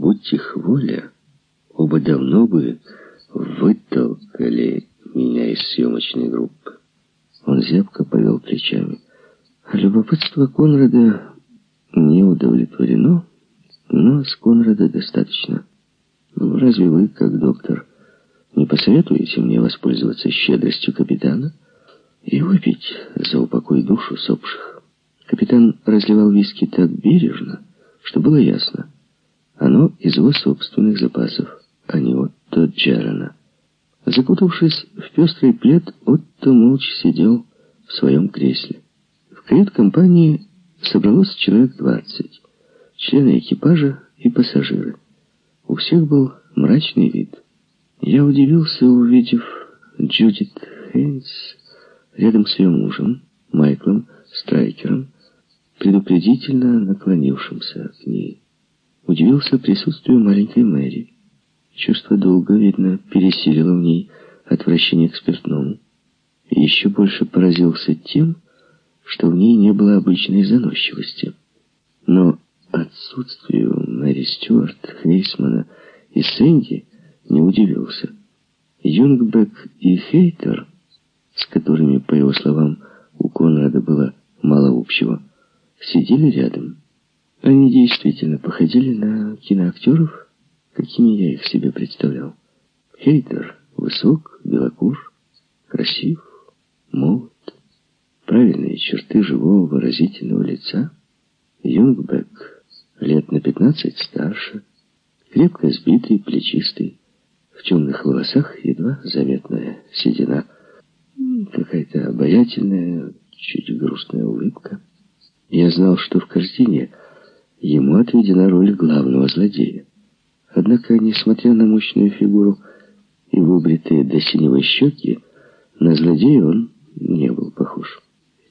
будь их воля, оба давно бы вытолкали меня из съемочной группы. Он зябко повел плечами. Любопытство Конрада не удовлетворено, но с Конрада достаточно. Ну, разве вы, как доктор, не посоветуете мне воспользоваться щедростью капитана и выпить за упокой душу сопших? Капитан разливал виски так бережно, что было ясно. Оно из его собственных запасов, а не от Джерана. Закутавшись в пестрый плед, Отто молча сидел в своем кресле. В кают-компании собралось человек двадцать. Члены экипажа и пассажиры. У всех был мрачный вид. Я удивился, увидев Джудит Хейнс рядом с ее мужем, Майклом Страйкером, предупредительно наклонившимся к ней. Удивился присутствию маленькой Мэри. Чувство долга, видно, пересилило в ней отвращение к спиртному. И еще больше поразился тем, что в ней не было обычной заносчивости. Но отсутствию Мэри Стюарт, Хейсмана и Сэнди не удивился. Юнгбек и Хейтер, с которыми, по его словам, у Конрада было мало общего, сидели рядом. Они действительно походили на киноактеров, какими я их себе представлял. Хейтер высок, белокур, красив, молод, правильные черты живого выразительного лица. Юнгбек лет на пятнадцать старше, крепко сбитый, плечистый, в темных волосах едва заметная седина, какая-то обаятельная, чуть грустная улыбка. Я знал, что в картине ему отведена роль главного злодея. Однако, несмотря на мощную фигуру и выбритые до синего щеки, на злодея он не был похож.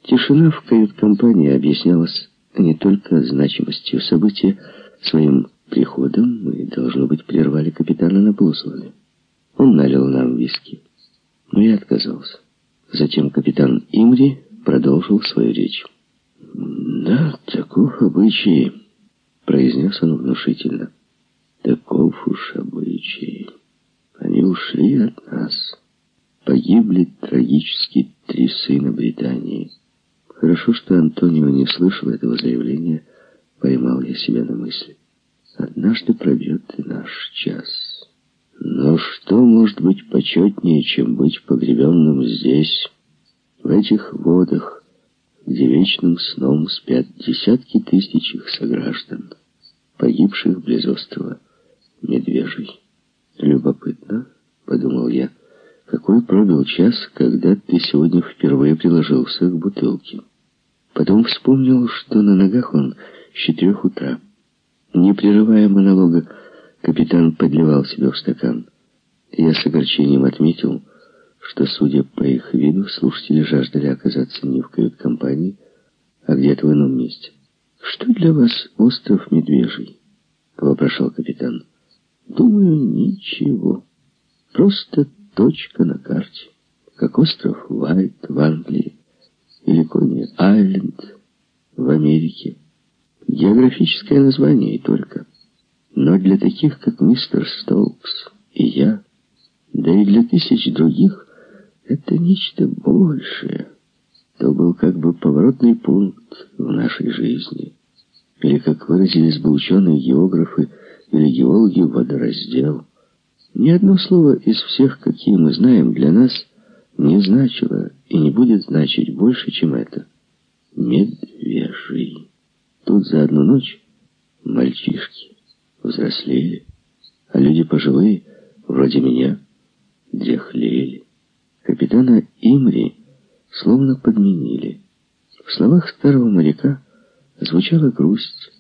Тишина в кают-компании объяснялась не только значимостью события, своим приходом мы, должно быть, прервали капитана на полусловие. Он налил нам виски, но я отказался. Затем капитан Имри продолжил свою речь. «Да, таков обычай», — произнес он внушительно. «Таков уж обычай. Они ушли от нас. Погибли трагически три сына Британии». Хорошо, что Антонио не слышал этого заявления, поймал я себя на мысли. Однажды пройдет и наш час. Но что может быть почетнее, чем быть погребенным здесь, в этих водах, где вечным сном спят десятки тысяч их сограждан, погибших близ острова Медвежий? Любопытно, подумал я, какой пробил час, когда ты сегодня впервые приложился к бутылке. Потом вспомнил, что на ногах он с четырех утра. Не прерывая монолога, капитан подливал себе в стакан. Я с огорчением отметил, что, судя по их виду, слушатели жаждали оказаться не в кают-компании, а где-то в ином месте. «Что для вас остров Медвежий?» — вопрошал капитан. «Думаю, ничего. Просто точка на карте, как остров Вайт в Англии или Кони-Айленд в Америке. Географическое название и только. Но для таких, как мистер Стоукс и я, да и для тысяч других, это нечто большее. То был как бы поворотный пункт в нашей жизни. Или, как выразились бы ученые географы или геологи, водораздел. Ни одно слово из всех, какие мы знаем, для нас не значило и не будет значить больше, чем это. Медвежий. Тут за одну ночь мальчишки взрослели, а люди пожилые, вроде меня, дряхлели. Капитана Имри словно подменили. В словах старого моряка звучала грусть,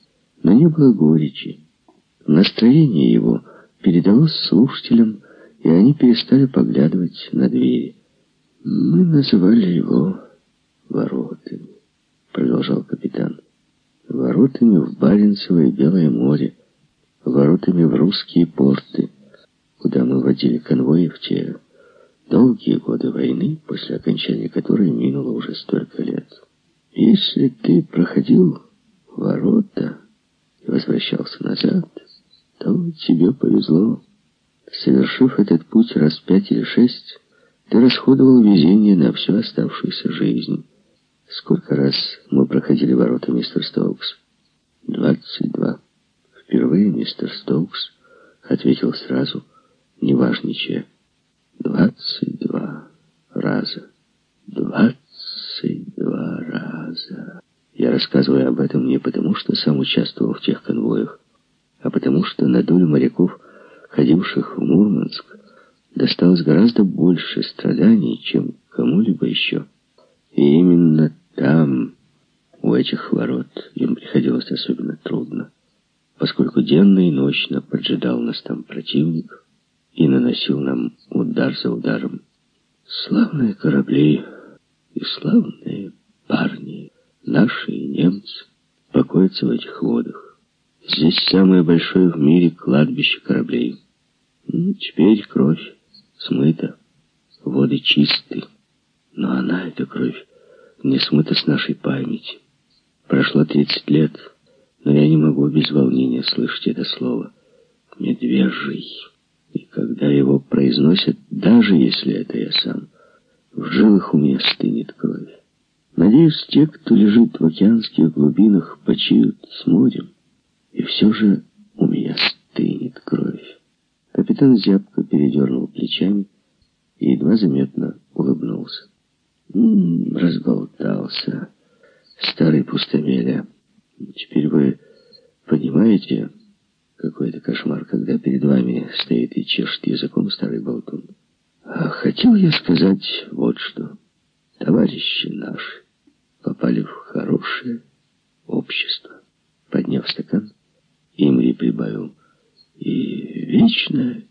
но не было горечи. Настроение его передалось слушателям, и они перестали поглядывать на двери. Мы называли его воротами, продолжал капитан. Воротами в Баренцево и Белое море, воротами в русские порты, куда мы водили конвои в те долгие годы войны, после окончания которой минуло уже столько лет. Если ты проходил ворота и возвращался назад, то тебе повезло. Совершив этот путь раз пять или шесть, ты расходовал везение на всю оставшуюся жизнь. Сколько раз мы проходили ворота, мистер Стоукс? Двадцать два. Впервые мистер Стоукс ответил сразу, не важничая. Двадцать два раза. Двадцать рассказываю об этом не потому, что сам участвовал в тех конвоях, а потому что на долю моряков, ходивших в Мурманск, досталось гораздо больше страданий, чем кому-либо еще. И именно там, у этих ворот, им приходилось особенно трудно, поскольку денно и ночно поджидал нас там противник и наносил нам удар за ударом. Славные корабли и славные парни, наши и немцы, покоятся в этих водах. Здесь самое большое в мире кладбище кораблей. Теперь кровь смыта, воды чисты. Но она, эта кровь, не смыта с нашей памяти. Прошло тридцать лет, но я не могу без волнения слышать это слово. Медвежий. И когда его произносят, даже если это я сам, в жилах у меня стынет кровь. Надеюсь, те, кто лежит в океанских глубинах, почиют с морем. И все же у меня стынет кровь. Капитан зябко передернул плечами и едва заметно улыбнулся. М -м, разболтался. Старый пустомеля. Теперь вы понимаете, какой это кошмар, когда перед вами стоит и чешет языком старый болтун. А хотел я сказать вот что. Товарищи наши попали в хорошее общество. Подняв стакан, Имри прибавил, и вечное